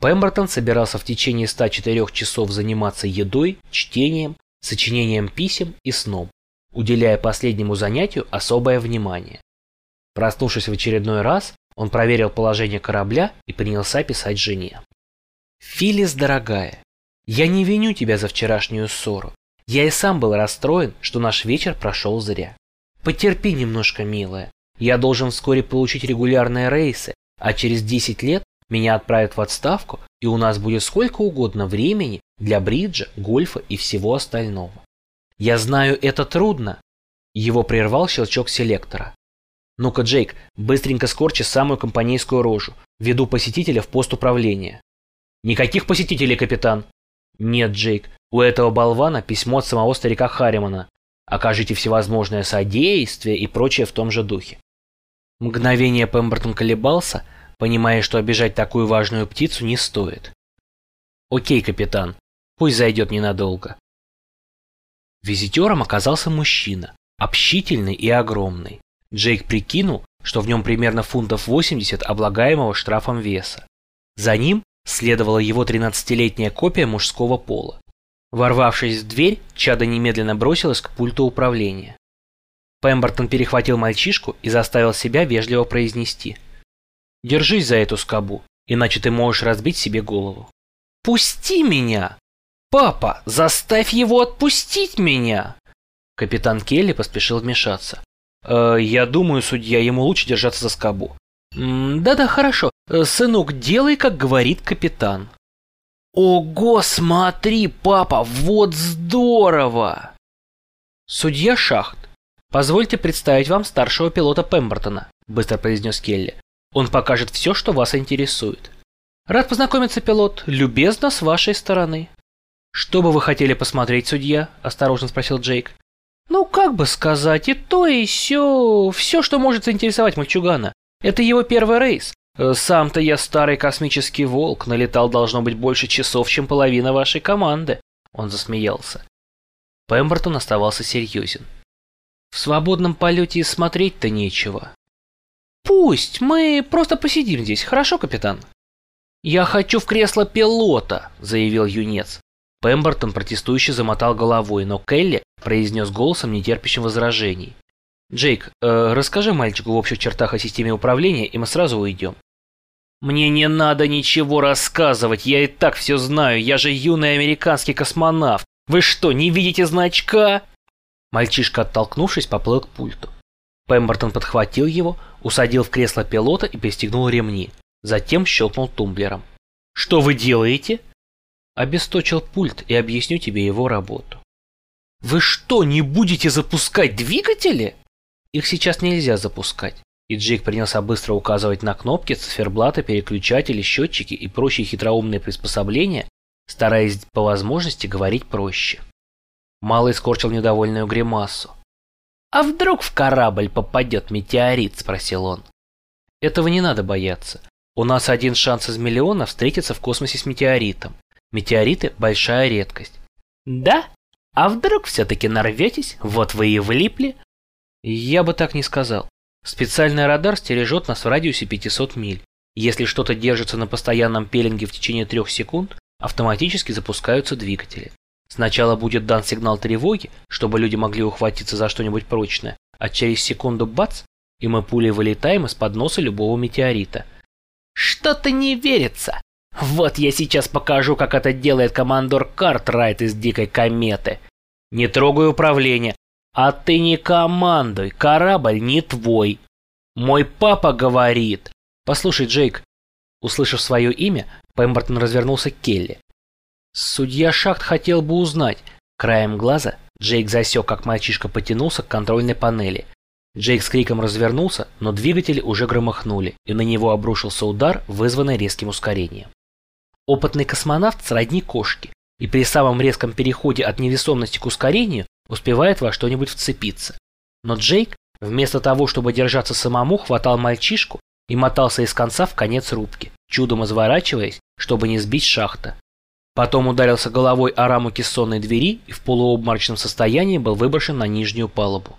Пембертон собирался в течение 104 часов заниматься едой, чтением, сочинением писем и сном, уделяя последнему занятию особое внимание. Проснувшись в очередной раз, он проверил положение корабля и принялся писать жене. «Филис, дорогая, я не виню тебя за вчерашнюю ссору. Я и сам был расстроен, что наш вечер прошел зря. Потерпи немножко, милая. Я должен вскоре получить регулярные рейсы, а через 10 лет меня отправят в отставку, и у нас будет сколько угодно времени для бриджа, гольфа и всего остального. Я знаю, это трудно. Его прервал щелчок селектора. Ну-ка, Джейк, быстренько скорчи самую компанейскую рожу. Веду посетителя в пост управления. Никаких посетителей, капитан. Нет, Джейк, у этого болвана письмо от самого старика Харримана. Окажите всевозможное содействие и прочее в том же духе. Мгновение Пембертон колебался, понимая, что обижать такую важную птицу не стоит. «Окей, капитан, пусть зайдет ненадолго». Визитером оказался мужчина, общительный и огромный. Джейк прикинул, что в нем примерно фунтов 80 облагаемого штрафом веса. За ним следовала его 13-летняя копия мужского пола. Ворвавшись в дверь, Чада немедленно бросилась к пульту управления. Пембертон перехватил мальчишку и заставил себя вежливо произнести – Держись за эту скобу, иначе ты можешь разбить себе голову. «Пусти меня! Папа, заставь его отпустить меня!» Капитан Келли поспешил вмешаться. «Э, «Я думаю, судья, ему лучше держаться за скобу». «Да-да, хорошо. Э, сынок, делай, как говорит капитан». «Ого, смотри, папа, вот здорово!» «Судья Шахт, позвольте представить вам старшего пилота Пембертона», – быстро произнес Келли. Он покажет все, что вас интересует. Рад познакомиться, пилот. Любезно с вашей стороны. Что бы вы хотели посмотреть, судья? Осторожно спросил Джейк. Ну, как бы сказать, и то, и все, все, что может заинтересовать мальчугана. Это его первый рейс. Э, сам-то я старый космический волк, налетал должно быть больше часов, чем половина вашей команды. Он засмеялся. Пембертон оставался серьезен. В свободном полете и смотреть-то нечего. «Пусть, мы просто посидим здесь, хорошо, капитан?» «Я хочу в кресло пилота», — заявил юнец. Пембертон протестующе замотал головой, но Келли произнес голосом, нетерпящим возражений. «Джейк, э, расскажи мальчику в общих чертах о системе управления, и мы сразу уйдем». «Мне не надо ничего рассказывать, я и так все знаю, я же юный американский космонавт. Вы что, не видите значка?» Мальчишка, оттолкнувшись, поплыл к пульту. Пембертон подхватил его, усадил в кресло пилота и пристегнул ремни. Затем щелкнул тумблером. «Что вы делаете?» Обесточил пульт и объясню тебе его работу. «Вы что, не будете запускать двигатели?» Их сейчас нельзя запускать. И Джейк принялся быстро указывать на кнопки, циферблаты, переключатели, счетчики и прочие хитроумные приспособления, стараясь по возможности говорить проще. Малый скорчил недовольную гримасу. «А вдруг в корабль попадет метеорит?» – спросил он. «Этого не надо бояться. У нас один шанс из миллиона встретиться в космосе с метеоритом. Метеориты – большая редкость». «Да? А вдруг все-таки нарветесь? Вот вы и влипли?» «Я бы так не сказал. Специальный радар стережет нас в радиусе 500 миль. Если что-то держится на постоянном пеленге в течение трех секунд, автоматически запускаются двигатели. Сначала будет дан сигнал тревоги, чтобы люди могли ухватиться за что-нибудь прочное, а через секунду бац, и мы пулей вылетаем из-под носа любого метеорита. Что-то не верится. Вот я сейчас покажу, как это делает командор Картрайт из Дикой Кометы. Не трогай управление. А ты не командуй, корабль не твой. Мой папа говорит. Послушай, Джейк. Услышав свое имя, Пембертон развернулся к Келли. Судья Шахт хотел бы узнать. Краем глаза Джейк засек, как мальчишка потянулся к контрольной панели. Джейк с криком развернулся, но двигатели уже громыхнули, и на него обрушился удар, вызванный резким ускорением. Опытный космонавт сродни кошки, и при самом резком переходе от невесомости к ускорению успевает во что-нибудь вцепиться. Но Джейк, вместо того, чтобы держаться самому, хватал мальчишку и мотался из конца в конец рубки, чудом изворачиваясь, чтобы не сбить шахта. Потом ударился головой о раму кессонной двери и в полуобморочном состоянии был выброшен на нижнюю палубу.